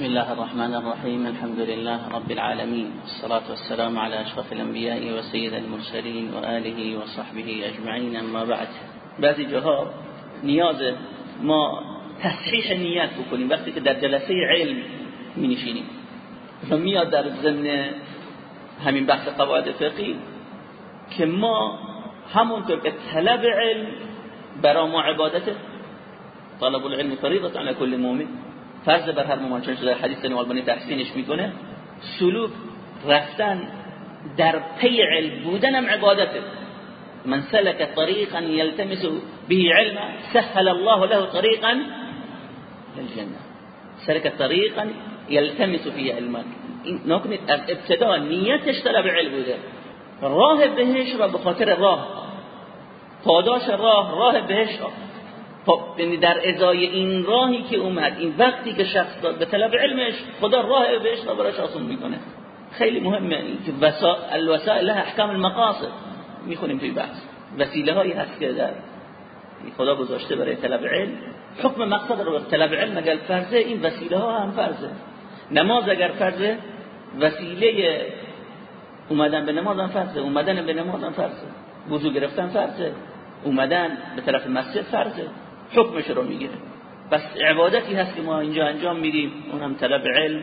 بسم الله الرحمن الرحيم الحمد لله رب العالمين والصلاة والسلام على أشرف الأنبياء وسيد المرسلين وآله وصحبه أجمعين أما بعد. بعضی جاها نیاز ما تصحیح نیت بکنیم. وقتی که در جلسه علم می نشینیم و در ضمن همین بحث قواعد فقهی که ما همونطور که طلب علم برا ما عبادت طلب العلم فریضة على كل مؤمن. فرض بر هر مؤمن چون در حدیث سنی آلبانی تحسینش می‌کنه سلوک رفتن در پی علم بودنم عبادته. من سلك طريقا يلتمس به علما سهل الله له طريقا للجنة سلك طريقا يلتمس فيه علما نکنید از ابتدا نیتش طلب علم بوده. راه بهش را به خاطر راه. پاداش راه راه بهش. خب یعنی در ازای این راهی که اومد این وقتی که شخص داد به طلب علمش خدا راه بهش را براش آسون می‌کنه. خیلی مهمه این که الوسائل لها احکام المقاصد. می‌خونیم توی بحث. وسیله هایی هست که در خدا گذاشته برای طلب علم. حکم مقصد رو طلب علم اگر فرضه این وسیله ها هم فرضه. نماز اگر فرضه وسیله اومدن به نماز هم فرضه اومدن به نماز هم فرضه. وضو گرفتن فرضه. اومدن به طرف مسجد فرضه. حکمش رو می‌گیره بس عبادتی هست که ما اینجا انجام میدیم اونم طلب علم.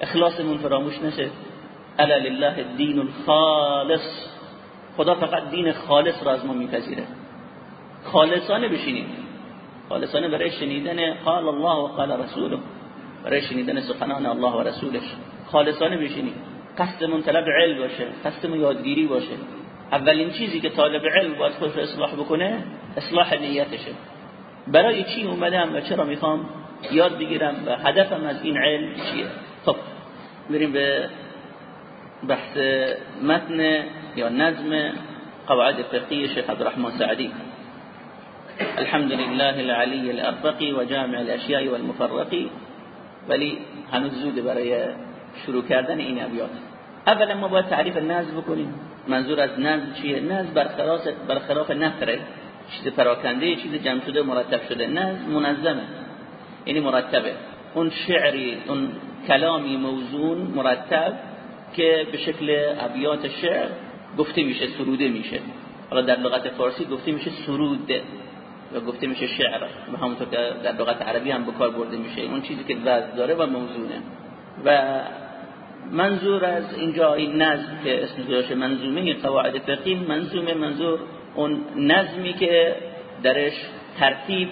اخلاصمون فراموش نشه. الا لله الدین الخالص. خدا فقط دین خالص را از ما میپذیره. خالصانه بشینیم. خالصانه برای شنیدن قال الله و قال رسوله. برای شنیدن سخنان الله و رسولش. خالصانه بشینیم. قصدمون طلب علم باشه. قصدمون یادگیری باشه. اولین چیزی که طالب علم باید خودش اصلاح بکنه اصلاح نیتشه. برای چی اومدم و چرا می‌خوام یاد بگیرم و هدفم از این علم چیه؟ خب بریم به بحث متن یا نظم قواعد فقهی شیخ عبدالرحمن سعدی. الحمد لله العلی الارفقی و جامع الاشیاء والمفرقی ولی هنوز زوده برای شروع کردن این ابیات. اولا ما باید تعریف نظم بکنیم. منظور از نظم چیه؟ نظم برخلاف برخلاف نثره چیز پراکنده چیز جمع شده مرتب شده. نظم منظمه. یعنی مرتبه. اون شعری اون کلامی موزون مرتب که به شکل ابیات شعر گفته میشه سروده میشه. حالا در لغت فارسی گفته میشه سرود و گفته میشه شعر. و همونطور که در لغت عربی هم به کار برده میشه. اون چیزی که وزن داره و موزونه. و منظور از اینجا این نظم که اسم گذاشته منظومه قواعد فقهی منظومه منظور اون نظمی که درش ترتیب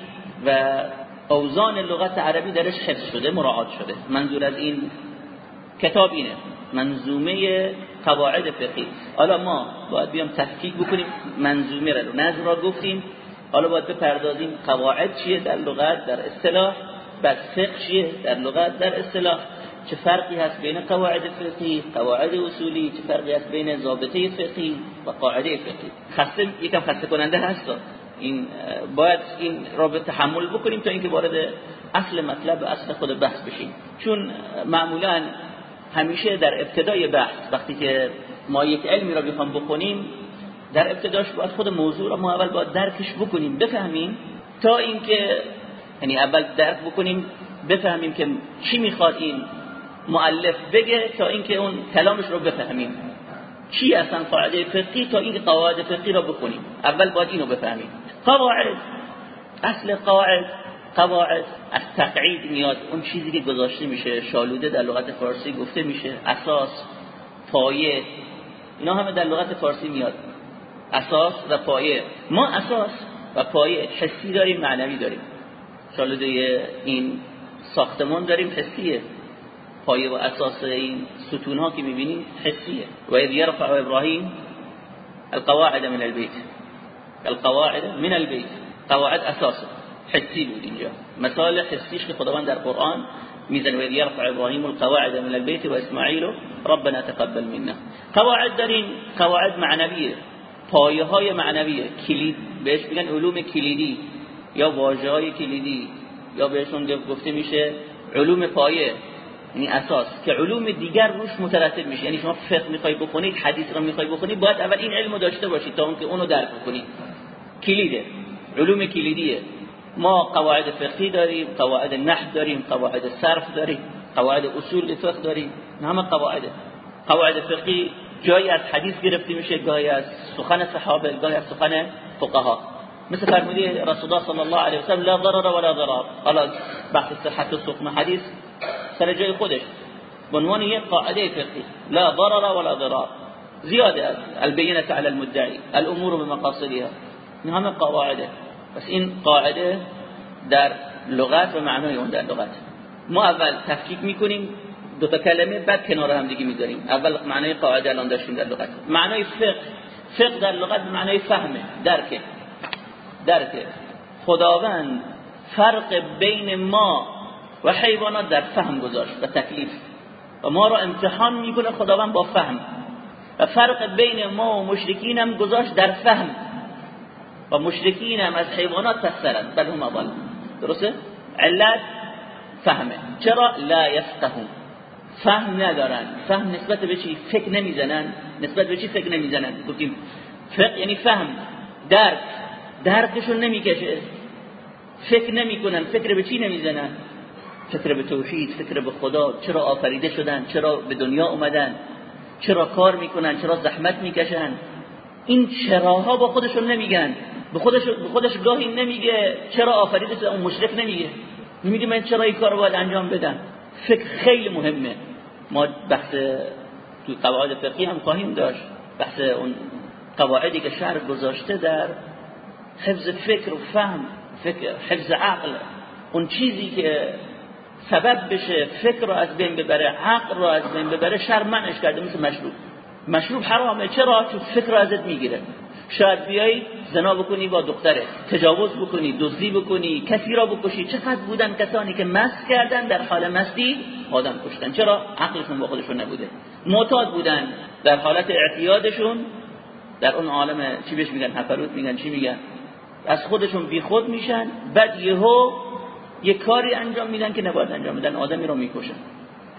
و اوزان لغت عربی درش حفظ شده مراعات شده. منظور از این کتاب اینه. منظومه قواعد فقهی. حالا ما باید بیام تحقیق بکنیم منظومه رو. نظم را گفتیم. حالا باید بپردازیم قواعد چیه در لغت در اصطلاح. بعد فقه چیه در لغت در اصطلاح. چه فرقی هست بین قواعد فقهی قواعد اصولی چه فرقی هست بین ضابطه فقهی و قاعده فقهی؟ خسته یکم خسته کننده هست. این باید این را به تحمل بکنیم تا اینکه وارد اصل مطلب و اصل خود بحث بشیم. چون معمولا همیشه در ابتدای بحث وقتی که ما یک علمی را بخوام بکنیم در ابتداش باید خود موضوع را ما اول باید درکش بکنیم بفهمیم تا اینکه یعنی اول درک بکنیم بفهمیم که چی می‌خواد این مؤلف بگه تا اینکه اون کلامش رو بفهمیم. چی اصلا قاعده فقهی تا این قواعد فقهی رو بکنیم اول باید اینو بفهمیم. قواعد. اصل قواعد قواعد از تقعید میاد. اون چیزی که گذاشته میشه شالوده در لغت فارسی گفته میشه. اساس پایه. اینا همه در لغت فارسی میاد. اساس و پایه. ما اساس و پایه حسی داریم معنوی داریم. شالوده این ساختمان داریم حسیه. پایه و أساس این ستون ها که میبینیم حسیه. و اذ یرفع ابراهیم القواعد من البيت القواعد من البيت قواعد اساسه حسی بود اینجا. مثال حسیش که خداوند در قرآن میزن و اذ یرفع ابراهیم القواعد من البيت و اسماعیل ربنا تقبل منا. قواعد داریم قواعد معنویه. پایه های معنویه. کلید بهش میگن علوم کلیدی. یا واژه های کلیدی. یا بهشون گفته میشه علوم پایه. یعنی اساس که علوم دیگر روش مترتب میشه. یعنی شما فقه می‌خوای بکنید حدیث رو می‌خوای بکنید باید اول این علمو داشته باشید تا اونکه اونو درک بکنید. کلیده. علوم کلیدیه. ما قواعد فقهی داریم قواعد نحو داریم قواعد صرف داریم قواعد اصول فقه داریم. همه قواعد. قواعد فقهی جایی از حدیث گرفته میشه گاهی از سخن صحابه گاهی از سخن فقها. مثل فرموده رسول الله صلی الله علیه و سلم لا ضرر ولا ضرار. حالا بحث صحت و سقم حدیث سر جای خودش. به عنوان یک قاعده فقهی. لا ضرر ولا ضرار. زیاده البینه علی المدعی. الامور بمقاصدها. این همه قواعده. بس این قاعده در لغت و معنای اون در لغت. ما اول تفکیک می‌کنیم دو تا کلمه بعد کنار هم دیگه می‌ذاریم. اول معنای قاعده الان داشتیم در لغت. معنای فقه. فقه در لغت معنای فهمه. درکه. درکه. خداوند فرق بین ما و حیوانات در فهم گذاشت و تکلیف. و ما را امتحان می‌کنه خداوند با فهم. و فرق بین ما و مشرکین هم گذاشت در فهم. و مشرکین هم از حیوانات پسترند بل هم اول درسته؟ علت فهمه. چرا؟ لا یفقهون. فهم ندارن. فهم نسبت به چی؟ فکر نمی‌زنن. نسبت به چی فکر نمی‌زنن؟ گفتیم فقه یعنی فهم. درک. درکشون نمی‌کشه. فکر نمی‌کنن. فکر به چی نمی‌زنن؟ فکر به توحید فکر به خدا چرا آفریده شدن چرا به دنیا اومدن چرا کار می‌کنن چرا زحمت می‌کشن؟ این چراها با خودشون نمیگن. به خودش به خودش گاهی نمیگه چرا آفریده شدن اون مشرک نمیگه. نمیگه من چرا این کارو باید انجام بدم؟ فکر خیلی مهمه. ما بحث تو قواعد فقهی هم خواهیم داشت. بحث اون قواعدی که شهر گذاشته در حفظ فکر و فهم فکر حفظ عقل. اون چیزی که سبب بشه فکر رو از بین ببره عقل رو از بین ببره شر منش کرده مثل مشروب. مشروب حرامه چرا؟ چون فکر رو ازت می‌گیره. شاید بیای زنا بکنی با دختره تجاوز بکنی دزدی بکنی کسی را بکشی. چقدر بودن کسانی که مست کردن در حال مستی؟ آدم کشتن. چرا؟ عقلشون با خودشون نبوده. معتاد بودن در حالت اعتیادشون. در اون عالم چی بهش میگن؟ هفروت میگن. چی میگن؟ از خودشون بیخود میشن. بعد یهو یه کاری انجام میدن که نباید انجام میدن آدمی رو می‌کشن.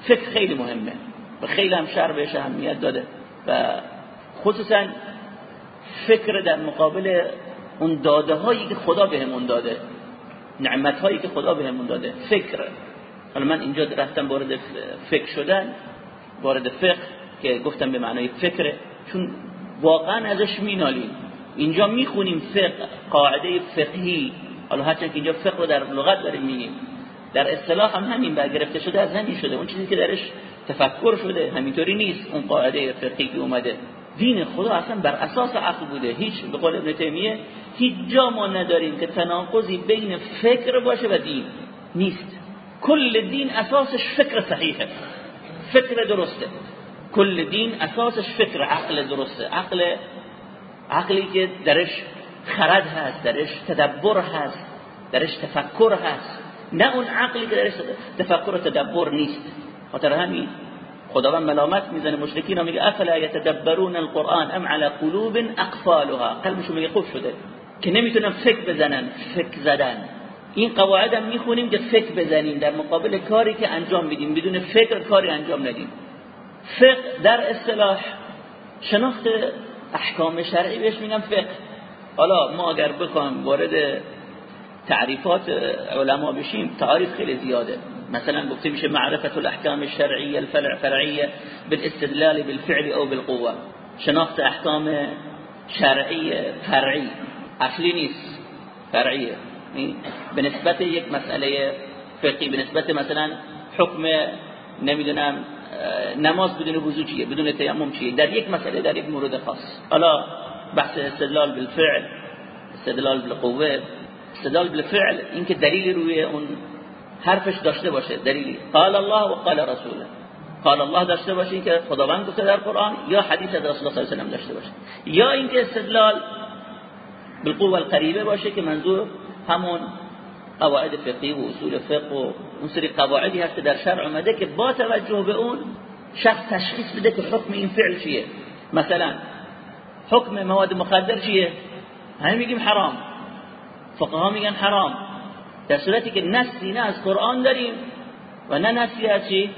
فکر خیلی مهمه و خیلی هم شر بهش اهمیت داده و خصوصا فکر در مقابل اون داده هایی که خدا بهمون داده نعمت هایی که خدا بهمون داده فکر. حالا من اینجا رفتم وارد فکر شدن وارد فقه که گفتم به معنای فکره چون واقعا ازش مینالیم. اینجا می‌خونیم فقه قاعده فقهی. حالا هرچند که اینجا فقه رو در لغت داریم میگیم در اصطلاح هم همین برگرفته شده از همین شده. اون چیزی که درش تفکر شده همینطوری نیست. اون قاعده فقهی که اومده. دین خدا اصلا بر اساس عقل بوده. هیچ به قول ابن تیمیه هیچ جا ما نداریم که تناقضی بین فکر باشه و دین. نیست. کل دین اساسش فکر صحیحه. فکر درسته. کل دین اساسش فکر عقل درسته. عقل عقلی که درش خرد هست درش تدبر هست درش تفکر هست. نه اون عقلی که درش تفکر و تدبر نیست. خاطر همین خداوند ملامت می‌زنه مشرکین و میگه افلا یتدبرون القرآن ام على قلوب اقفالها؟ قلبشون میگه خوب شده. که نمی‌تونن فکر بزنن فکر زدن. این قواعد هم می‌خونیم که فکر بزنیم در مقابل کاری که انجام بدیم بدون فکر کاری انجام ندیم. فقه در اصطلاح شناخت احکام شرعی بهش میگم فقه. حالا ما اگر بخوایم وارد تعریفات علما بشیم تعریف خیلی زیاده. مثلا گفته میشه معرفت الاحکام الشرعیه الفرع فرعیه بالاستدلال بالفعل او بالقوه. شناخت احکام شرعی فرعی. اصلی نیست. فرعیه. به نسبت یک مسئله فقهی به نسبت مثلا حکم نمی‌دونم نماز بدون وضو چیه بدون تیمم چیه؟ در یک مسئله در یک مورد خاص. حالا بحث استدلال بالفعل استدلال بالقوه استدلال بالفعل اینکه دلیلی روی اون حرفش داشته باشه دلیلی. قال الله و قال رسوله قال الله داشته باشه که خداوند گفته در قرآن یا حدیث از رسول الله صلی الله علیه داشته باشه. یا اینکه استدلال بالقوه القریبه باشه که منظور همون قواعد فقهی و اصول فقه و اون سری قواعدی هست در شرع اومده که با توجه به اون شخص تشخیص بده که حکم این فعل چیه. مثلا حکم مواد مخدر چیه همین میگیم حرام. فقها میگن حرام. در صورتی که نصی نه از قرآن داریم و نه نصی از چی؟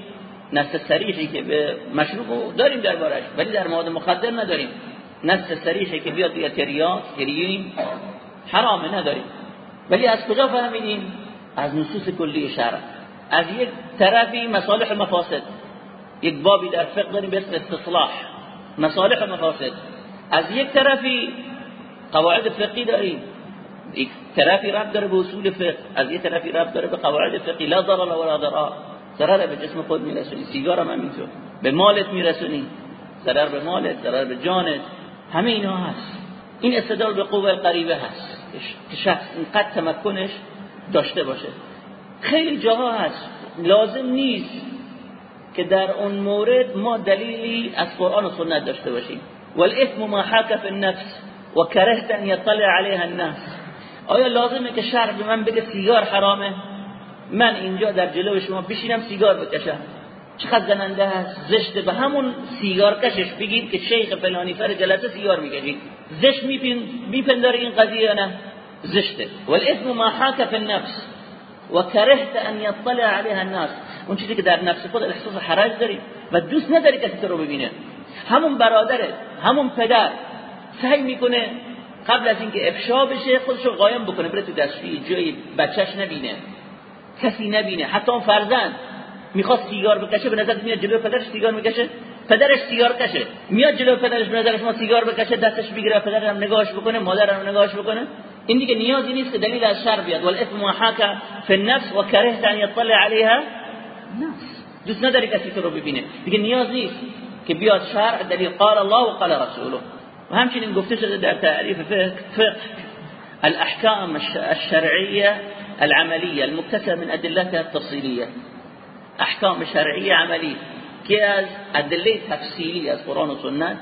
نص صریحی که به مشروب داریم دربارش ولی در مواد مخدر نداریم. نص صریحی که بیاد دیگه تریاک هریین حرامه نداریم. ولی از کجا فهمیدیم؟ از نصوص کلی شرع. از یک طرفی مصالح مفاسد. یک بابی در فقه داریم به اسم استصلاح. مصالح مفاسد. از یک طرفی قواعد فقهی داریم. یک طرفی رب داره به اصول فقه از یک طرفی رب داره به قواعد فقهی. لا ضرر ولا ضرر ضرر به جسم خود میرسونی سیگار هم همینطور. به مالت میرسونی ضرر به مالت ضرر به جانت. همه اینا هست. این استدلال به قوه قریبه هست. که شخص اینقدر تمکنش داشته باشه. خیلی جاها هست. لازم نیست که در اون مورد ما دلیلی از قرآن و سنت داشته باشیم. والاثم ما حاک فی النفس و کرهت ان یطلع علیها الناس. آیا لازمه که شرع به من بگه سیگار حرامه؟ من اینجا در جلو شما بشینم سیگار بکشم. چقدر زننده هست زشته به همون سیگار کشش. بگید که شیخ فلانی فر جلسه سیگار می‌کشید زشت میپنداره این قضیه نه؟ زشته. والاثم ما حاک فی النفس و کرهت ان یطلع علیها الناس. اون چیزی که در نفس خود احساس حرج داری و دوست نداری کسی تو رو ببینه. همون برادره همون پدر سعی می‌کنه قبل از اینکه افشا بشه خودشو قایم بکنه بره تو دستشویی جایی بچهش نبینه کسی نبینه حتی اون فرزند می‌خواد سیگار بکشه به نظر میاد جلو پدرش سیگار می‌کشه؟ پدرش سیگار کشه میاد جلو پدرش به نظرش ما سیگار بکشه دستش بگیره پدرم نگاهش بکنه مادرم نگاهش بکنه؟ این دیگه نیازی نیست که دلیل از شر بیاد. والاثم حاک فی النفس و کرهت ان يطلع عليها نفس دوست نداری کسی تو رو ببینه. دیگه نیاز نیست. که بیاد شرع دلیل قال الله و قال رسوله. و همچنین گفته شده در تعریف فقه الأحکام الشرعيه العملية المكتسبه من ادلتها التفصيليه احکام شرعی عملی که از ادله تفصیلی از قرآن و سنت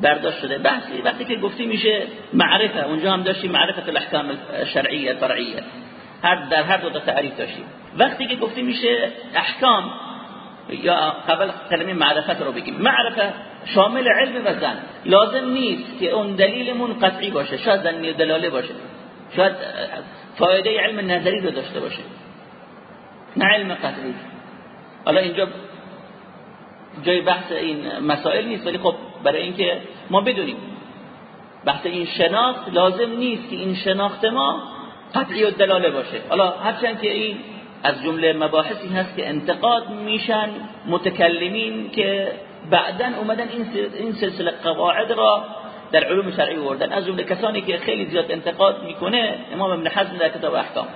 برداشت شده. بحثی وقتی که گفتی میشه معرفه اونجا هم داشتیم معرفت الأحکام شرعیه فرعیه هر در هر دو تعریف داشتیم. وقتی که گفتی میشه احکام یا قبل کلمه معرفت رو بگیم. معرفه شامل علم و زن. لازم نیست که اون دلیلمون قطعی باشه. شاید زنی دلاله باشه. شاید فایده علم نظری رو داشته باشه. نه علم قطعی. حالا اینجا جای بحث این مسائل نیست ولی خب برای اینکه ما بدونیم. بحث این شناخت لازم نیست که این شناخت ما قطعی و دلاله باشه. حالا هرچند که این از جمله مباحثی هست که انتقاد میشن متکلمین که بعدا اومدن این سلسله قواعد را در علوم شرعی وردن از جمله کسانی که خیلی زیاد انتقاد می‌کنه امام ابن حزم در کتاب احکام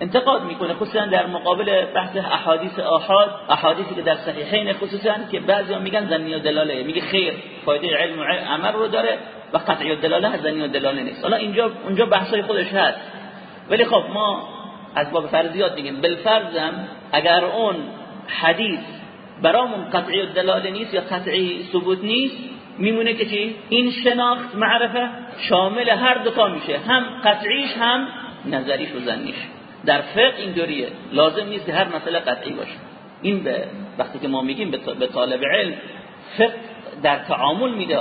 انتقاد می‌کنه خصوصا در مقابل بحث احادیث آحاد احادیثی که در صحیحین خصوصا که بعضی میگن زنی و دلاله. میگه خیر فایده علم و عمل رو داره و قطعی و دلاله زنی و دلاله نیست. حالا اینجا اونجا بحثای خودش هست. ولی خب ما از باب فرضیات میگیم بالفرضم اگر اون حدیث برامون قطعی و دلاله نیست یا قطعی ثبوت نیست میمونه که چی؟ این شناخت معرفه شامل هر دوتا میشه. هم قطعیش هم نظریش و زنیش در فقه اینطوریه لازم نیست هر مسئله قطعی باشه. این به وقتی که ما میگیم به طالب علم فقه در تعامل میده.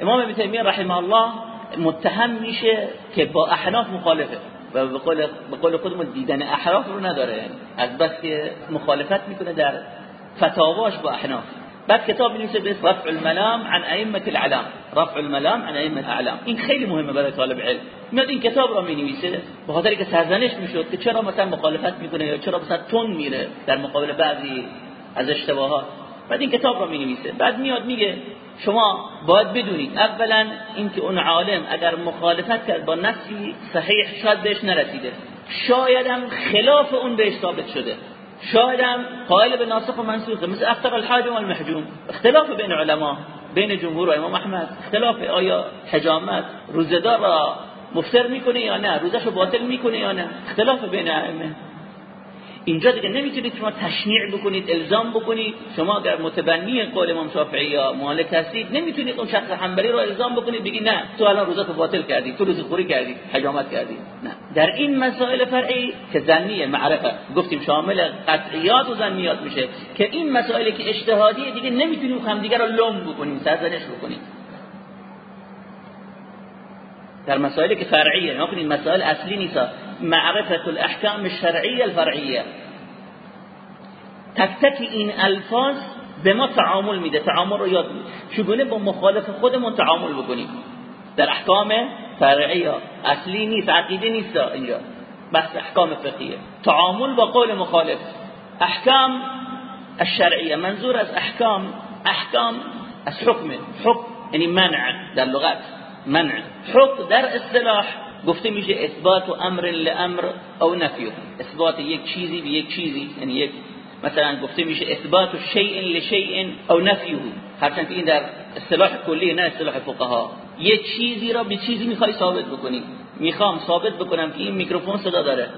امام ابن تیمیه رحمه الله متهم میشه که با احناف مخالفه. و به قول خودمون دیدن احراف رو نداره. از بس که مخالفت می‌کنه در فتاواش با احناف. بعد کتاب می‌نویسه به رفع الملام عن ائمه العلام رفع الملام عن ائمه الاعلام این خیلی مهمه برای طالب علم. میاد این کتاب رو می‌نویسه به خاطر که سرزنش می‌شد که چرا مثلا مخالفت می‌کنه یا چرا مثلا تون میره در مقابل بعضی از اشتباهات. بعد این کتاب رو می‌نویسه. بعد میاد میگه شما باید بدونید اولا اینکه اون عالم اگر مخالفت کرد با نصی صحیح شاید بهش نرسیده. شایدم خلاف اون بهش ثابت شده. شایدم قائل به ناسخ و منسوخه مثل افتر الحاجم والمحجوم اختلاف بین علما بین جمهور و امام احمد اختلاف آیا حجامت روزدار را مفتر می‌کنه یا نه روزش باطل می‌کنه یا نه؟ اختلاف بین ائمه. اینجا دیگه نمی‌تونید شما تشنیع بکنید الزام بکنید. شما اگر متبنی قول امام شافعی یا مالک هستید نمی‌تونید اون شخص حنبلی رو الزام بکنید بگی نه تو الان روزات باطل کردی تو روز خوری کردی حجامت کردی. نه. در این مسائل فرعی که زنی معرفه گفتیم شامل قطعیات و زنیات میشه که این مسائلی که اجتهادی دیگه نمی‌تونیم همدیگه رو لوم بکنیم سرزنش بکنیم. در مسائلی که فرعیه نکنید مسائل اصلی نیست. معرفت الاحکام الشرعیه الفرعیه. تک تک این الفاظ به ما تعامل میده. تعامل رو یاد میده چگونه با مخالف خودمون تعامل بکنیم؟ در احکام فرعیه. اصلی نیست عقیده نیست اینجا. بحث احکام فقهیه تعامل با قول مخالف. احکام الشرعیه. منظور از احکام احکام از حکم. حکم یعنی منع در لغت. منع. حکم در اصطلاح گفته میشه اثبات و امر لامر او نفی اثبات یک چیزی به یک چیزی یعنی یک مثلا گفته میشه اثبات شیء لشیء او نفیه. هرچند این در اصطلاح کلی نه اصطلاح فقها. یک چیزی را به چیزی می‌خوای ثابت بکنی. می‌خوام ثابت بکنم که این میکروفون صدا داره.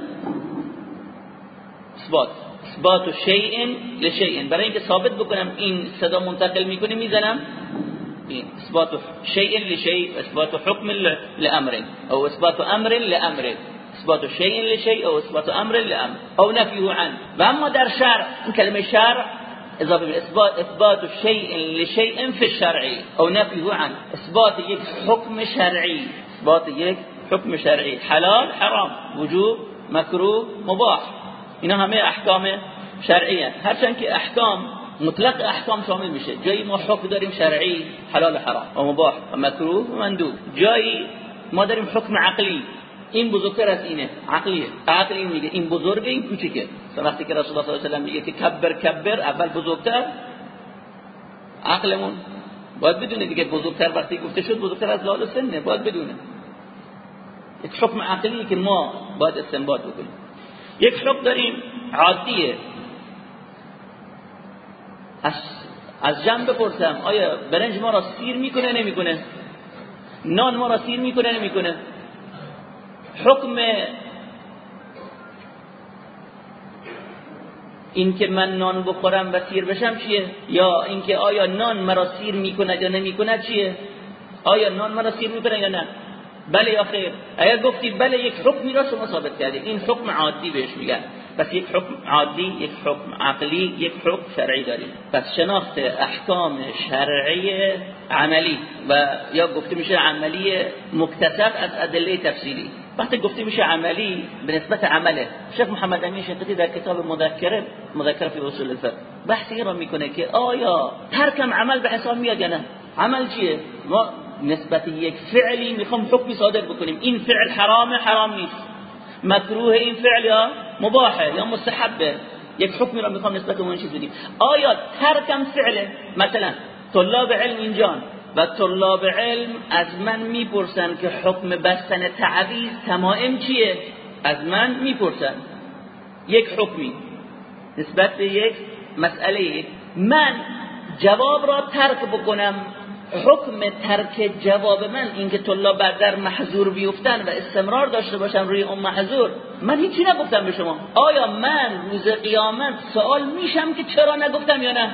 اثبات. اثبات شیء لشیء. برای اینکه ثابت بکنم این صدا منتقل می‌کنه می‌زنم. إيه، إثبات شيء لشيء إثبات حكم لأمر أو إثبات أمر لأمر. إثبات شيء لشيء أو إثبات أمر لأمر. أو نفيه عنه وأما در شرع كلمة شرع إضافة إثبات إثبات شيء لشيء في الشرع أو نفيه عنه إثبات حكم شرعي. إثبات حكم شرعي. حلال حرام. وجوب مكروه مباح. إنها همه أحكام شرعية. هرشان که مطلق احکام شامل میشه. جایی ما حکم داریم شرعی حلال حرام. و مباح و مکروه و مندوب. جایی ما داریم حکم عقلی. این بزرگتر از اینه. عقلیه عقلی میگه. این بزرگه این کوچیکه. وقتی که رسول الله صلی الله علیه و میگه که کبر کبر اول بزرگتر. عقلمون باید بدونه دیگه بزرگتر وقتی گفته شد بزرگتر از لال سنه. باید بدونه. یک حکم عقلی که ما باید استنباط بکنیم. یک حکم داریم عادیه. از جنب بپرسم آیا برنج ما را سیر می‌کنه نمی‌کنه؟ نان ما را سیر می‌کنه نمی‌کنه؟ حکم اینکه من نان بخورم و سیر بشم چیه؟ یا اینکه آیا نان مرا سیر می‌کنه یا نمی‌کنه چیه؟ آیا نان مرا سیر می‌کنه یا نه؟ بله یا خیر اگر گفتی بله یک حکمی را شما ثابت کردید. این حکم عادی بهش میگن. پس یک حکم عادی یک حکم عقلی یک حکم شرعی داریم. پس شناخت احکام شرعی عملی و یا گفته میشه عملی مکتسب از ادله تفسیری وقتی گفته میشه عملی به نسبت عمله شیخ محمد امین شنقیطی در کتاب مذکره مذکره فی اصول الفقه بحثی را می‌کنه که آیا ترکم عمل به حساب میاد یا نه؟ عمل چیه؟ ما نسبت یک فعلی می‌خوام حکمی صادر بکنیم. این فعل حرام حرام نیست. مکروه این فعل یا مباحه یا مستحبه. یک حکمی را می‌خوام نسبت به اون چیز بدیم. آیا ترکم فعله؟ مثلا طلاب علم اینجان و طلاب علم از من می‌پرسن که حکم بستن تعویز تمائم چیه؟ از من می‌پرسن. یک حکمی. نسبت به یک مسئله. من جواب را ترک بکنم. حکم ترک جواب من اینکه طلاب بعد در محظور بیفتن و استمرار داشته باشم روی اون محظور من هیچی نگفتم به شما. آیا من روز قیامت سوال میشم که چرا نگفتم یا نه؟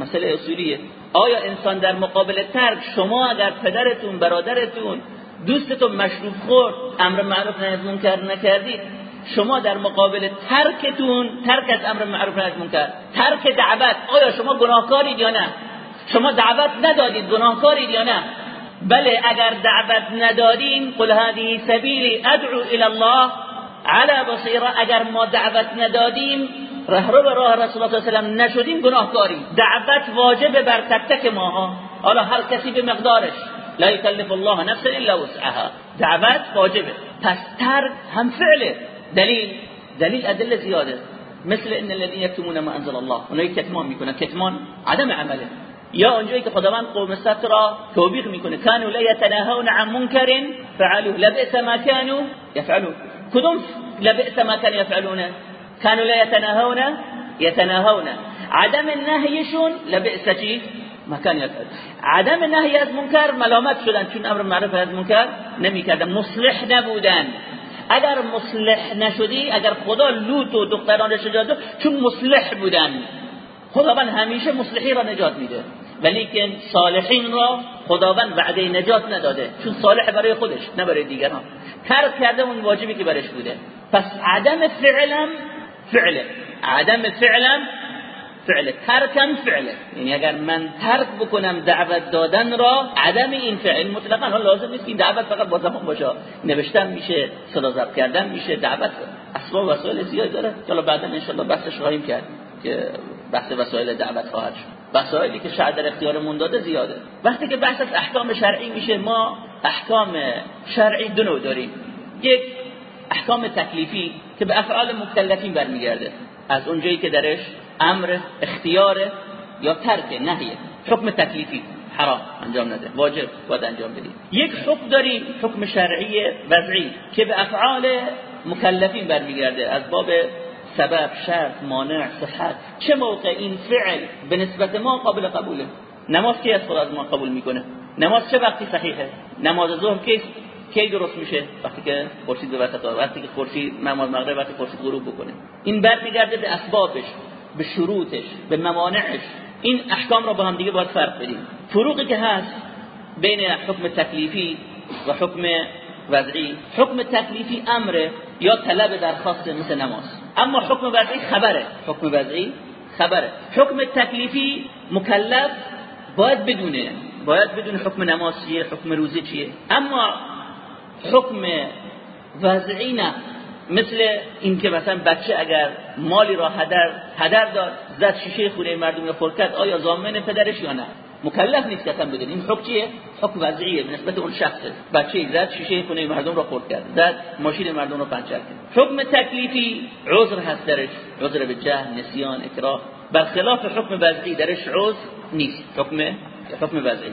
مسئله اصولیه. آیا انسان در مقابل ترک شما اگر پدرتون برادرتون دوستتون مشروب خورد امر معروف نهی منکر نکردید شما در مقابل ترکتون ترک از امر معروف نهی منکر ترک دعوت آیا شما گناهکارید یا نه؟ شما دعوت ندادید گناهکارید یا نه؟ بله اگر دعوت ندادین قل هذه سبیلی ادعو الى الله على بصیره اگر ما دعوت ندادیم رهرو به راه رسول الله صلی الله علیه و نشدیم گناهکاری دعوت واجبه بر تک تک ماها حالا هر کسی به مقدارش. لا يكلف الله نفسا الا وسعها. دعوت واجبه. پس ترک هم فعله. دلیل دلیل ادله زیاده. مثل ان الذين يكتمون ما انزل الله. اونایی کتمان می‌کنن. کتمان عدم عمله. یا اونجایی که خداوند قوم ست را توبیخ می‌کنه. كانوا لا يتناهون عن منكر فعلوه. لبئس ما كانوا يفعلون کدوم لبئس ما كانوا يفعلون كانوا لا يتناهون يتناهون عدم نهیشون لبئس چی? ما كان يفعل عدم نهی از منکر ملامت شدن. چون امر معروف از منکر نمی‌کردن. مصلح نبودن. اگر مصلح نشدی اگر خدا لوط و دخترانش نجات چون مصلح بودن. خداوند همیشه مصلحی را نجات میده. ولیکن صالحین را خداوند وعده نجات نداده چون صالح برای خودش نه برای دیگران. ترک کرده اون واجبی که برش بوده. پس عدم فعلم فعله. عدم فعلم فعله. ترکم فعله. یعنی اگر من ترک بکنم دعوت دادن را عدم این فعل مطلقا حال لازم نیست این دعوت فقط با زمان باشه. نوشتن میشه صدا ضبط کردن میشه دعوت اسباب وسایل زیاد داره. حالا بعدا ان شاء الله بحثش خواهیم کرد که بحث وسایل دعوت خواهد شد. وسایلی که شاید در اختیارمون داده زیاده. وقتی که بحث از احکام شرعی میشه ما احکام شرعی دو نوع داریم. یک احکام تکلیفی که به افعال مکلفین برمیگرده. از اونجایی که درش امر اختیار یا ترک نهیه حکم تکلیفی حرام انجام نده واجب باید انجام بدی یک حکم داریم حکم شرعی وضعی که به افعال مکلفین برمیگرده. از باب سبب شرط مانع صحت. چه موقع این فعل به نسبت ما قابل قبوله؟ نماز کی از خود از ما قبول می‌کنه؟ نماز چه وقتی صحیحه؟ نماز ظهر کی کی درست میشه؟ وقتی که خورشید وسط وقتی که خورشید نماز مغرب وقتی خورشید غروب بکنه. این برمیگرده به اسبابش به شروطش به ممانعش این احکام را با هم دیگه باید فرق بدیم. فروقی که هست بین حکم تکلیفی و حکم وضعی. حکم تکلیفی امره یا طلب درخواست مثل نماز. اما حکم وضعی خبره. حکم وضعی خبره. حکم تکلیفی مکلف باید بدونه. باید بدون حکم نماز چیه حکم روزی چیه. اما حکم وضعی نه. مثل اینکه مثلا بچه اگر مالی را هدر هدر داد زد شیشه خونه مردم یا کرد آیا ضامن پدرش یا نه؟ مکلف نیست که بدون این حکم چیه؟ حکم وضعیه به نسبت اون شخصه. بچه زد شیشه خونه مردم را خورد کرد. زد ماشین مردم را پنچر کرد. حکم تکلیفی عذر هست درش. عذر به جهل نسیان اکراه. برخلاف حکم وضعی درش عذر نیست. حکم حکم وضعی.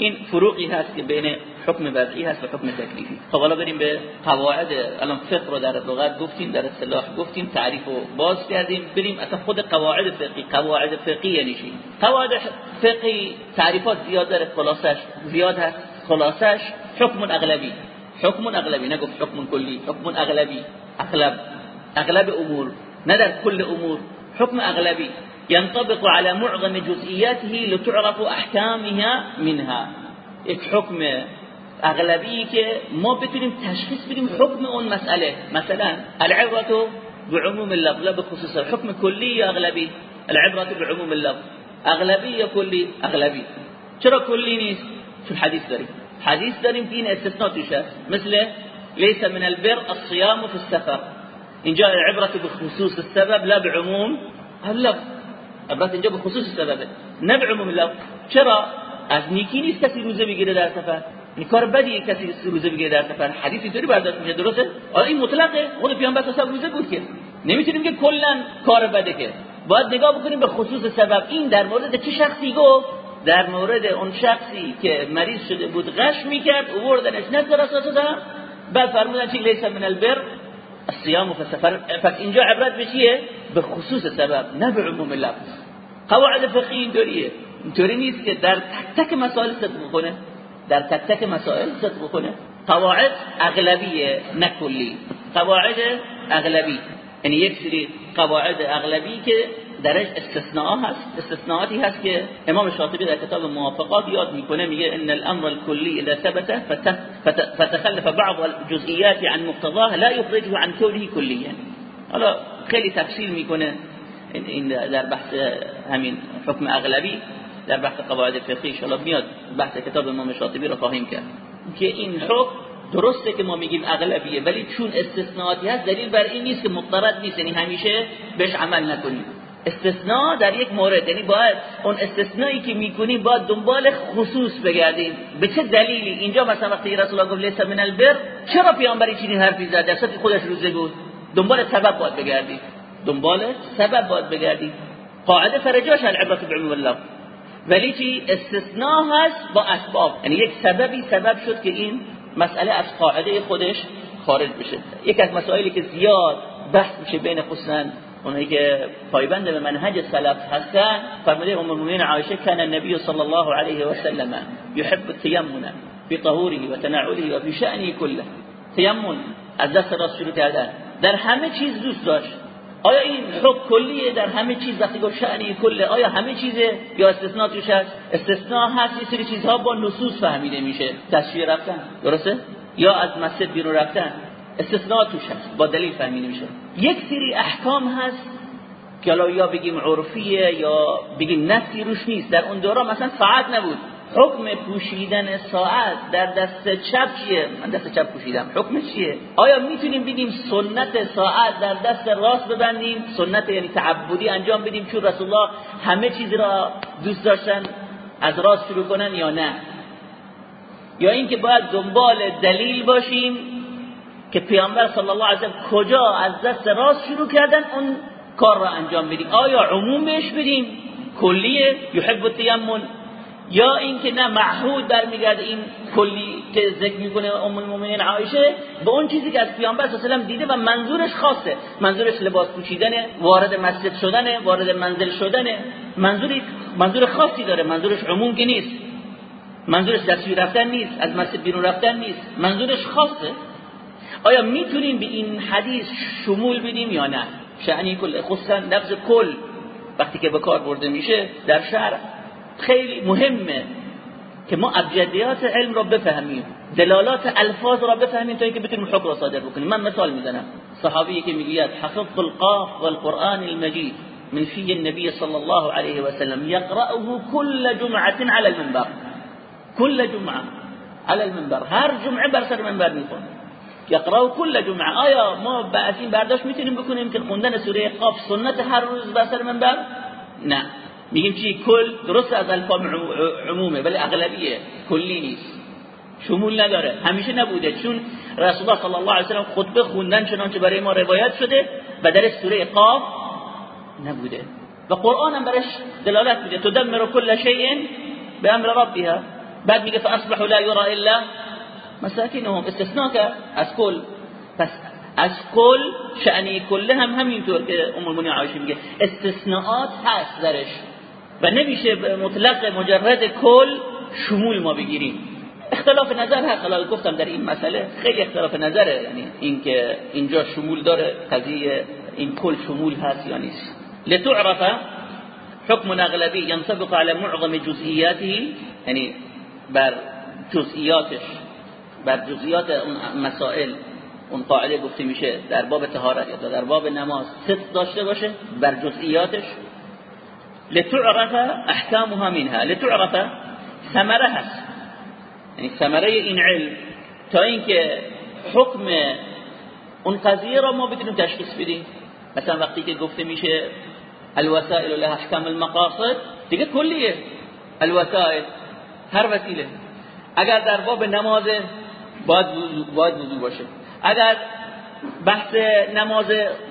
این فروقی هست که بین حکم وضعی هست و حکم تکلیفی. خب حالا بریم به قواعد. الان فقه رو در لغت گفتیم در اصطلاح گفتیم تعریف رو باز کردیم. بریم اصلا خود قواعد فقهی. قواعد فقهی یعنی چی؟ قواعد فقهی تعریفات زیاد داره خلاصش زیاد هست. خلاصش حکم اغلبی. حکم اغلبی نگفت حکم کلی حکم اغلبی اغلب اغلب امور. نه در کل امور. حکم اغلبی ينطبق على معظم جزئياته لتعرف أحكامها منها. یک حکم اغلبی که ما بتونیم تشخیص بدیم حکم أون مسئله مثلا العبرة بعموم اللفظ لا بخصوص الحكم كلي اغلبی العبرة بعموم اللفظ اغلبی یا کلی اغلبی چرا کلی نیست چون حدیث داریم حدیث داریم استثناء مثل ليس من البر الصيام في السفر. اینجا العبرة بخصوص السبب لا بعموم اللفظ. عبرت اینجا به خصوص سببه نه به عموم لفظ چرا؟ از نیکی نیست کسی روزه بگیره در سفر. این کار بدیه کسی روزه بگیره در سفر. حدیثی اینطوری برداشت میشه درسته؟ آره این مطلقه. خود پیامبر صلی روزه بود که. نمی‌تونیم که کلا کار بده که. باید نگاه بکنیم به خصوص سبب. این در مورد چه شخصی گفت؟ در مورد اون شخصی که مریض شده بود غش می‌کرد اووردنش نظر اساس دادن بعد فرمودن چی؟ لیس من البر. الصيام في السفر. پس اینجا عبرت به به خصوص سبب نه عموم لفظ قواعد فقهی اینطوریه اینطوری نیست که در تک مسائل صدق بکنه در تک مسائل صدق بکنه قواعد اغلبیه نه کلی قواعد اغلبی یعنی یک قواعد اغلبی که درش استثناء هست. استثناءاتی هست که امام شاطبی در کتاب موافقات یاد می‌کنه میگه ان الامر الكلي اذا ثبت فتخلف بعض الجزئيات عن مقتضاه لا يخرجه عن كونه كليا حالا خیلی تفصیل می‌کنه این در بحث همین حکم اغلبی در بحث قواعد فقهی. ان میاد بحث کتاب امام شاطبی رو خواهیم کرد. که این حکم درسته که ما میگیم اغلبیه ولی چون استثناءاتی هست دلیل بر این نیست که مضطرد نیست. یعنی همیشه بهش عمل نکنیم. استثناء در یک مورد. یعنی باید اون استثنایی که می‌کنیم باید دنبال خصوص بگردیم به چه دلیلی؟ اینجا مثلا وقتی رسول الله گفت لیس من البر چرا پیامبر چنین حرفی زد؟ در خودش روزه بود. دنبال سبب باید بگردیم دنبال سبب باید بگردی. قاعده فرجاش العبرت بعموم اللفظ ولی چی؟ استثناء هست با اسباب. یعنی یک سببی سبب شد که این مسئله از قاعده خودش خارج بشه. یک از مسائلی که زیاد بحث میشه بین خصوصا اونایی که پایبند به منهج سلف هستن فرموده ام المؤمنین عایشه کان النبی صلی الله علیه و سلم يحب التيمم في طهوره و تنعله و في شأنه كله تیمم از دست راست شروع کردن. در همه چیز دوست داشت. آیا این حکم کلیه؟ در همه چیز وقتی گفت شعنی کله آیا همه چیزه؟ یا استثناء توش هست؟ استثناء هست یه سری چیزها با نصوص فهمیده میشه. تشریع رفتن درسته؟ یا از مسجد بیرون رفتن. استثناء توش هست با دلیل فهمیده میشه. یک سری احکام هست که یا بگیم عرفیه یا بگیم نفی روش نیست. در اون دوره مثلا ساعت نبود. حکم پوشیدن ساعت در دست چپ چیه؟ من دست چپ پوشیدم. حکم چیه؟ آیا می‌تونیم بگیم سنت ساعت در دست راست ببندیم؟ سنت یعنی تعبدی انجام بدیم چون رسول الله همه چیز را دوست داشتن از راست شروع کنن یا نه؟ یا اینکه باید دنبال دلیل باشیم که پیامبر صلی الله علیه و کجا از دست راست شروع کردن اون کار را انجام بدیم. آیا عموم بهش بدیم؟ کلیه؟ یحب التیمم. یا اینکه نه معهود برمیگرده این کلی که ذکر می‌کنه ام المؤمنین عایشه به اون چیزی که از پیامبر صلی الله دیده و منظورش خاصه. منظورش لباس پوشیدنه وارد مسجد شدنه وارد منزل شدنه منظوری منظور خاصی داره. منظورش عموم که نیست. منظورش دستوی رفتن نیست از مسجد بیرون رفتن نیست. منظورش خاصه. آیا می‌تونیم به این حدیث شمول بدیم یا نه؟ شعنی کل خصوصا لفظ کل وقتی که به کار برده میشه در شهر. خیلی مهمه که ما ابجدیات علم را بفهمیم دلالات الفاظ را بفهمیم تا اینکه بتونیم حکم را صادر بکنیم. من مثال می‌زنم. صحابی که می‌گوید حفظت القاف والقرآن المجید من فی النبي صلى الله عليه وسلم يقرأه كل جمعة على المنبر. كل جمعة على المنبر. هر جمعه بر سر منبر می‌خونه یقرأ كل جمعه. آیا ما بعد این برداشت می‌تونیم بکنیم که خوندن سوره قاف سنت هر روز بر سر منبر؟ نه. میگیم چی؟ کل درست از الفاظ عمومه ولی اغلبیه. کلی نیست. شمول نداره. همیشه نبوده. چون رسول الله صلی الله علیه و سلم خطبه خوندن چنانچه برای ما روایت شده و در سوره قاف نبوده. و قرآن هم برش دلالت میده. تدمر كل شيء بامر ربها. بعد میگه فاصبحوا لا يرى الا مساكنهم استثناء از کل. پس از کل شأنی کله هم همینطور که ام المؤمنین عایشه میگه. استثناءات هست درش. و نمیشه مطلق مجرد کل شمول ما بگیریم. اختلاف نظر هست. حالا گفتم در این مسئله خیلی اختلاف نظره. یعنی اینکه اینجا شمول داره قضیه این کل شمول هست یا نیست. لتعرف حكم اغلبی ينطبق على معظم جزئیاته یعنی بر جزئیاتش. بر جزئیات اون مسائل اون قاعده گفته میشه در باب طهارت یا در باب نماز ست داشته باشه بر جزئیاتش. لتعرف احکامها منها. لتعرف ثمره هست. یعنی ثمره این علم. تا اینکه حکم اون قضیه را ما بتونیم تشخیص بدیم. مثلا وقتی که گفته میشه الوسائل لها احکام المقاصد دیگه کلیه. الوسائل هر وسیله. اگر در باب نماز باید وضو باشه. اگر بحث نماز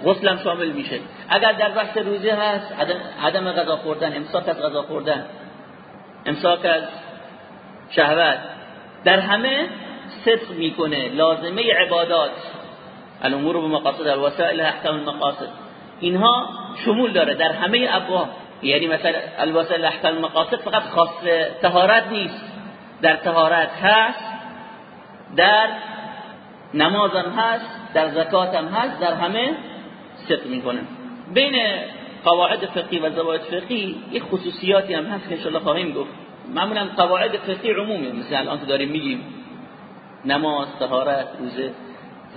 غسلم شامل میشه. اگر در بحث روزه هست عدم غذا خوردن امساک از غذا خوردن امساک از شهوت در همه صدق می‌کنه لازمه عبادات. الامور به مقاصد الوسائل احکام المقاصد. اینها شمول داره در همه ابواب. یعنی مثلا الوسائل احکام المقاصد فقط خاص تهارت نیست. در تهارت هست در نماز هم هست در زکات هم هست در همه صدق می‌کنه بین قواعد فقهی و زواید فقهی یک خصوصیاتی هم هست که انشاءالله خواهیم گفت. معمولا قواعد فقهی عمومی مثل الان که داریم میگیم نماز طهارت روزه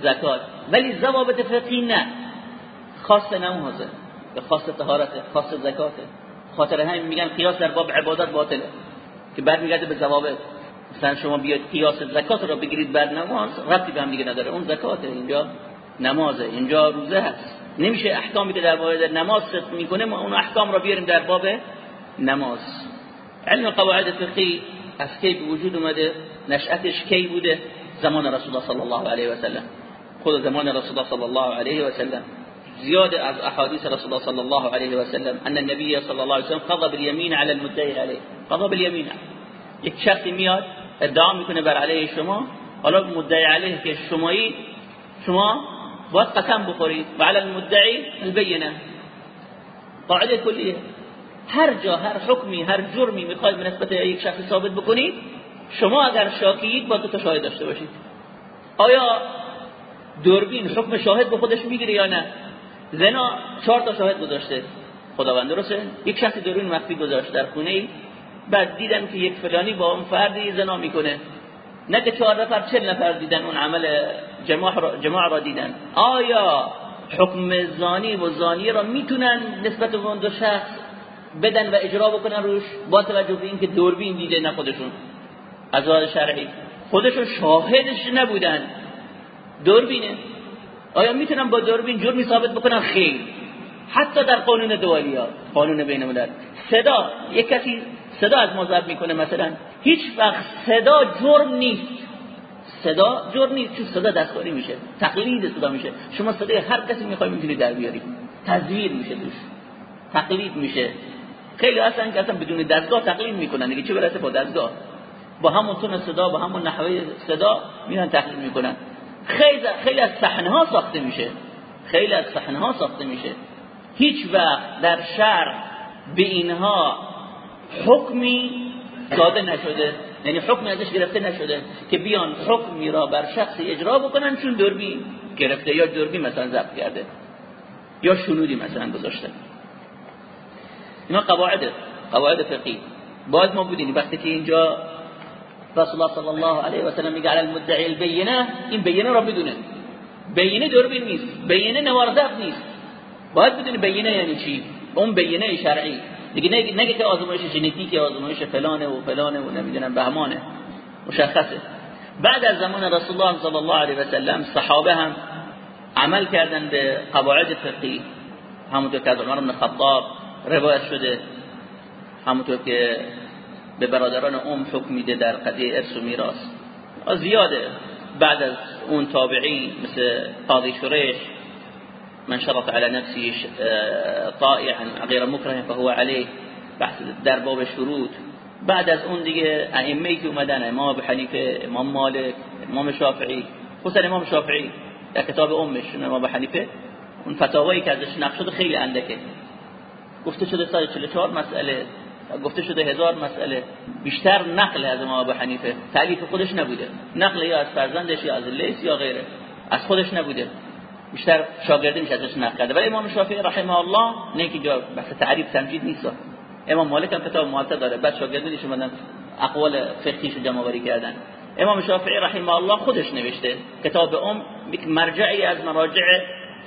زکات. ولی ضوابط فقهی نه. خاص نمازه به خاص طهارت خاص زکاته خاطر همین میگن قیاس در باب عبادت باطله. که برمیگرده به ضوابط. مثلا شما بیاید قیاس زکات رو بگیرید بر نماز ربطی به هم دیگه نداره. اون زکاته. اینجا نمازه. اینجا روزه هست. نمیشه احکامی که در باب نماز صدق می‌کنه ما اون احکام رو بیاریم در باب نماز. علم قواعد فقهی از کی به وجود اومده؟ نشأتش کی بوده؟ زمان رسول الله صلی الله علیه و سلم. خود زمان رسول الله صلی الله علیه و سلم. زیاد از احادیث رسول الله صلی الله علیه و سلم. ان النبي صلی الله علیه و سلم قضى باليمين على المدعي عليه قضى باليمين یک شخصی میاد ادعا می‌کنه بر علیه شما. حالا مدعی علیه که شمایی شما باید قسم بخورید. و علی المدعی البینه. قاعده کلیه. هر جا هر حکمی هر جرمی می‌خواید به نسبت یک شخص ثابت بکنید شما اگر شاکیید با دو تا شاهد داشته باشید. آیا دوربین حکم شاهد به خودش می‌گیره یا نه؟ زنا چهار تا شاهد گذاشته. خداوند درسته؟ یک شخص دوربین مخفی گذاشت در خونه ای بعد دیدن که یک فلانی با اون فردی زنا می‌کنه. نه که چهار نفر چل نفر دیدن اون عمل جماع را, را دیدن؟ آیا حکم زانی و زانی را می‌تونن نسبت به اون دو شخص بدن و اجرا بکنن روش؟ با توجه به اینکه دوربین دیده نه خودشون. از شرعی. خودشون شاهدش نبودن. دوربینه. آیا می‌تونن با دوربین جرمی ثابت بکنن؟ خیر. حتی در قانون دوالیا قانون بین الملل صدا. یک کسی صدا از ما می‌کنه مثلا. هیچ وقت صدا جرم نیست. صدا جور نیست چون صدا دستکاری میشه. تقلید صدا میشه. شما صدای هر کسی می‌خوای می‌تونی در بیاری. تزویر میشه دوش تقلید میشه. خیلی اصلا که اصلا بدون دستگاه تقلید می‌کنن. دیگه چه برسه با دستگاه؟ با همون تون صدا با همون نحوه صدا میرن تقلید می‌کنن. خیلی خیلی از صحنه ها ساخته میشه. خیلی از صحنه ها ساخته میشه. هیچ وقت در شرع به اینها حکمی داده نشده یعنی حکمی ازش گرفته نشده که بیان حکمی را بر شخص اجرا بکنن چون دوربین گرفته یا دوربین مثلا ضبط کرده یا شنودی مثلا گذاشته. اینا قواعد قواعد فقهی باید ما بودین وقتی که اینجا رسول الله صلی الله علیه و سلم میگه علی المدعی البینه این بینه را بدونه. بینه دوربین نیست بینه نوار نیست. باید بدونی بینه یعنی چی؟ اون بینه شرعی. دیگه نگه که آزمایش ژنتیک آزمایش فلانه و فلانه و نمی‌دونم بهمانه. مشخصه. بعد از زمان رسول الله صلی الله علیه و سلم صحابه هم عمل کردن به قواعد فقهی. همونطور که از عمر بن خطاب روایت شده همونطور که به برادران ام حکم میده در قضیه ارث و میراث. زیاده. بعد از اون تابعین مثل قاضی شریش من شرط على نفسه طائعا غیر مكره فهو عليه بحث در باب شروط. بعد از اون دیگه ائمه که اومدن امام ابو حنیفه امام مالک امام شافعی خصوصا امام شافعی در کتاب امش امام ابو حنیفه اون فتاوایی که ازش نقل شده خیلی اندکه. گفته شده 144 مسئله گفته شده هزار مسئله. بیشتر نقل از امام ابو حنیفه تعلیف خودش نبوده. نقل یا از فرزندش یا از لیس یا غیره از خودش نبوده. بیشتر شاگردی میشه ازش نقل کرده. ولی امام شافعی رحمه الله نه که جا بحث تعریف تمجید نیست. امام مالک هم کتاب موطا داره. بعد شاگردانش اومدن اقوال فقهیشو جمع آوری کردن. امام شافعی رحمه الله خودش نوشته. کتاب ام یک مرجعی از مراجع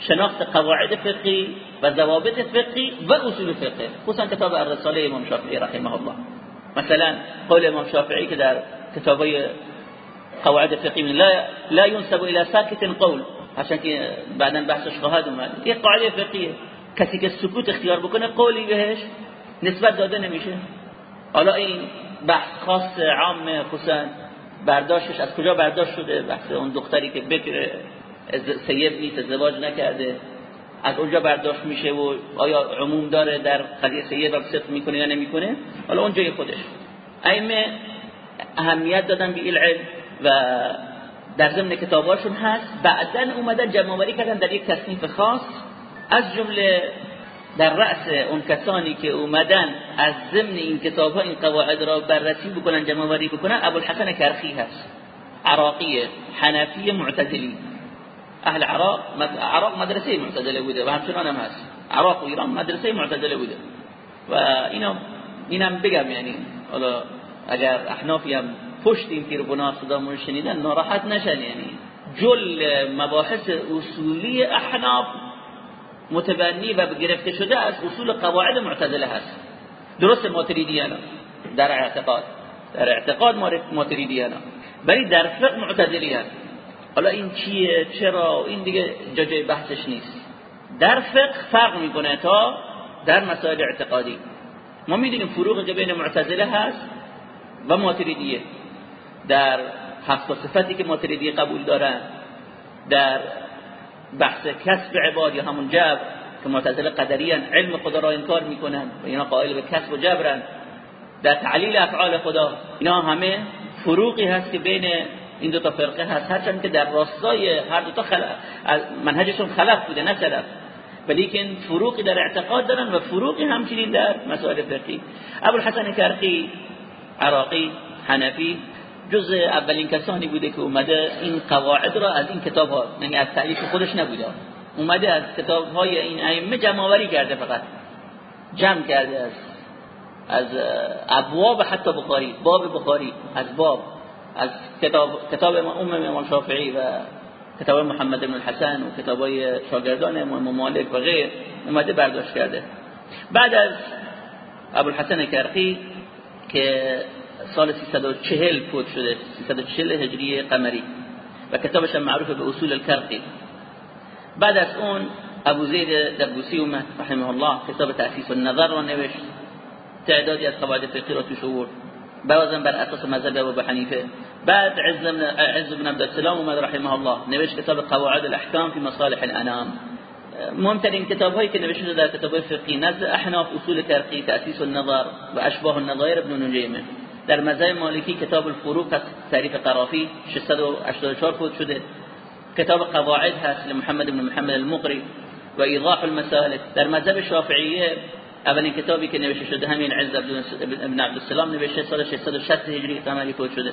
شناخت قواعد فقهی و ضوابط فقهی و اصول فقه خصوصا کتاب الرساله امام شافعی رحمه الله مثلا قول امام شافعی که در کتابای قواعد فقهی لا لا ينسب الى ساکت قول. عشان که بعدا بحثش خواهد اومد. یه قاعده فقهیه کسی که سکوت اختیار بکنه قولی بهش نسبت داده نمیشه. حالا این بحث خاص عام خصوصا برداشتش از کجا برداشت شده؟ بحث اون دختری که بکره سیب نیست ازدواج نکرده. از اونجا برداشت میشه و آیا عموم داره در قضیه سیب را صدق می‌کنه یا نمی‌کنه؟ حالا اون جای خودش. ائمه اهمیت دادن به علم و در ضمن کتاباشون هست. بعدا اومدن جمع کردن در یک تصنیف خاص. از جمله در رأس اون کسانی که اومدن از ضمن این کتاب ها این قواعد را بررسی بکنن جمع آوری بکنن ابوالحسن کرخی هست. عراقی حنفی معتزلی. اهل عراق عراق مدرسه معتزله بوده و همچنان هم هست. عراق و ایران مدرسه معتزله بوده. و اینا اینم بگم یعنی حالا اگر احنافی هم پشت این پیر گناه صدامون شنیدن ناراحت نشن یعنی. جل مباحث اصولی احناف متبنی و گرفته شده از اصول قواعد معتزله هست. درست ماتریدیانا در اعتقاد. در اعتقاد ماتریدیانا ولی در فقه معتزلی هست حالا این چیه؟ چرا؟ این دیگه جای بحثش نیست. در فقه فرق می‌کنه تا در مسائل اعتقادی. ما می‌دونیم فروغ بین معتزله هست و ماتریدیه. در هفت صفتی که ماتریدی قبول دارن در بحث کسب عباد یا همون جبر که معتزله قدریان علم خدا را انکار می‌کنن و اینا قائل به کسب و جبرن. در تعلیل افعال خدا اینا همه فروقی هست که بین این دو تا فرقه هست. هرچند که در راستای هر دو تا خلق منهجشون خلق بوده نه سلف. ولیکن فروقی در اعتقاد دارن و فروقی همچنین در مسائل فقهی. ابوالحسن کرخی عراقی حنفی جز اولین کسانی بوده که اومده این قواعد را از این کتاب ها یعنی از تعلیف خودش نبوده. اومده از کتاب های این ائمه جمع آوری کرده فقط. جمع کرده از از ابواب حتی بخاری باب بخاری از باب از کتاب کتاب ام امام شافعی و کتاب محمد بن الحسن و کتاب های شاگردان امام مالک و غیر اومده برداشت کرده. بعد از ابوالحسن کرخی که سال 340 فوت شده 340 هجری قمری و کتابش هم معروف به اصول الکرقی بعد از اون ابو زید دبوسی اومد رحمه الله کتاب تأسیس النظر رو نوشت تعدادی از قواعد فقهی رو توش آورد. بازم بر اساس مذهب ابو حنیفه. بعد عز بن عز بن عبدالسلام اومد رحمه الله نوشت کتاب قواعد الاحکام فی مصالح الانام. مهمترین کتاب هایی که نوشته در کتاب فقهی نزد احناف اصول ترقی تاسیس النظر و اشباه النظایر ابن نجیمه. در مذهب مالکی کتاب الفروق از تعریف قرافی 684 فوت شده. کتاب قواعد هست لمحمد بن محمد المقری و ایضاح المسالک در مذهب شافعیه اولین کتابی که نوشته شده همین عز ابن عبدالسلام نوشته سال 660 هجری قمری فوت شده.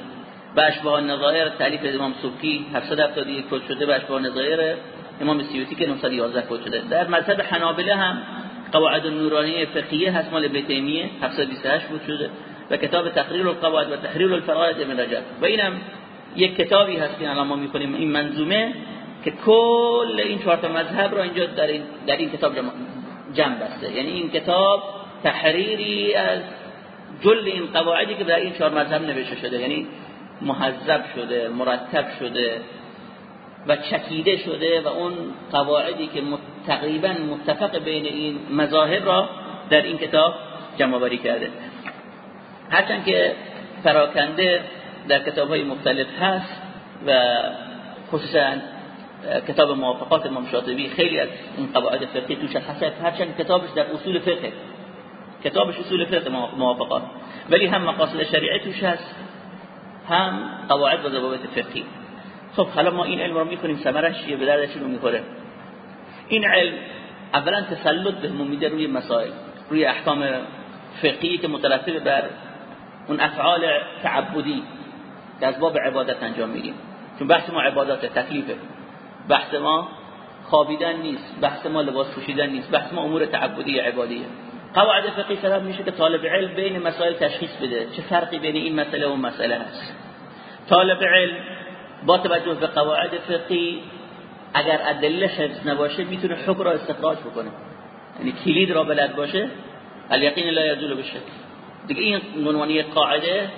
و اشباه النظایر تألیف امام سبکی 771 فوت شده. و اشباه النظایر امام سیوطی که 911 فوت شده. در مذهب حنابله هم قواعد النورانی فقهیه هست مال ابن تیمیه 728 فوت شده. و کتاب تقریر القواعد و تحریر الفرائض ابن رجب و اینم یک کتابی هست که الان ما می‌کنیم این منظومه که کل این چهار تا مذهب را اینجا در این در این کتاب جمع بسته. یعنی این کتاب تحریری از جل این قواعدی که در این چهار مذهب نوشته شده. یعنی محذب شده مرتب شده و چکیده شده و اون قواعدی که تقریبا متفق بین این مذاهب را در این کتاب جمع بری کرده. هرچند که پراکنده در کتاب های مختلف هست و خصوصا کتاب موافقات امام شاطبی خیلی از این قواعد فقهی توش هست. هرچند کتابش در اصول فقه کتابش اصول فقه موافقات. ولی هم مقاصد شریعه توش هست هم قواعد و ضوابط فقهی. خب حالا ما این علم رو می‌کنیم ثمرش چیه به دردش رو می‌خوره. این علم اولا تسلط بهمون میده روی مسائل روی احکام فقهی که مترتب بر اون افعال تعبدی که از باب عبادت انجام میدیم. چون بحث ما عبادت تکلیفه. بحث ما خوابیدن نیست. بحث ما لباس پوشیدن نیست. بحث ما امور تعبدی عبادیه. قواعد فقهی سبب میشه که طالب علم بین مسائل تشخیص بده. چه فرقی بین این مسئله و مسئله هست. طالب علم با توجه به قواعد فقهی اگر ادله حفظ نباشه می‌تونه حکم را استخراج بکنه. یعنی کلید را بلد باشه الیقین لا یزول بشه دیگه این عنوانی قاعده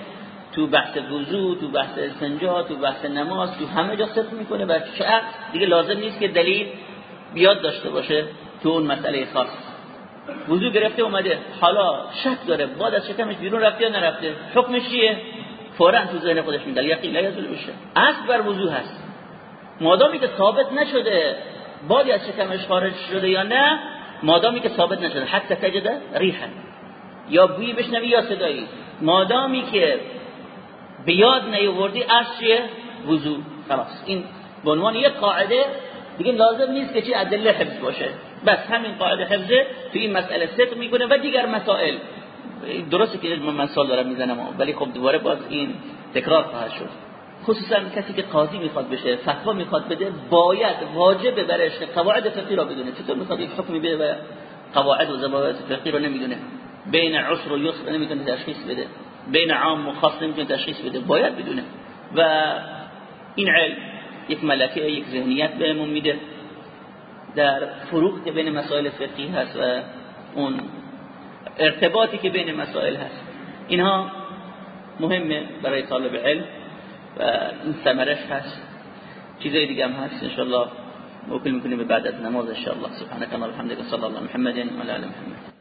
تو بحث وضو تو بحث استنجا تو بحث نماز تو همه جا صدق می‌کنه و شخص دیگه لازم نیست که دلیل بیاد داشته باشه تو اون مسئله خاص. وضو گرفته اومده. حالا شک داره. بعد از شکمش بیرون رفته یا نرفته؟ حکمش چیه؟ فورا تو ذهن خودش میدل یقین لا یزول بشه. اصل بر وضو هست. مادامی که ثابت نشده بعد از شکمش خارج شده یا نه مادامی که ثابت نشده. حتی تجده ریحه یا بوی بشنوی یا صدایی. مادامی که به یاد نیاوردی چیه؟ وضو. خلاص. این به عنوان یک قاعده دیگه لازم نیست که چی؟ ادله حفظ باشه. بس همین قاعده حفظه تو این مسئله صدق می‌کنه و دیگر مسائل. درسته که من مثال دارم می‌زنم ولی خب دوباره باز این تکرار خواهد شد. خصوصا کسی که قاضی می‌خواد بشه فتوا می‌خواد بده باید واجبه برش قواعد فقهی را بدونه. چطور می‌خواد یک حکمی بده و قواعد و ضوابط فقهی رو نمی‌دونه؟ بین عسر و یسر نمی‌تونه تشخیص بده. بین عام و خاص نمی‌تونه تشخیص بده. باید بدونه. و این علم یک ملکه یک ذهنیت بهمون میده. در فروق که بین مسائل فقهی هست و اون ارتباطی که بین مسائل هست. اینها مهمه برای طالب علم و این ثمرش هست. چیزای دیگه هم هست انشاءالله. موکل می‌کنیم به بعد از نماز انشاءالله. سبحانك اللهم وبحمدك صلی الله محمد و علی محمد.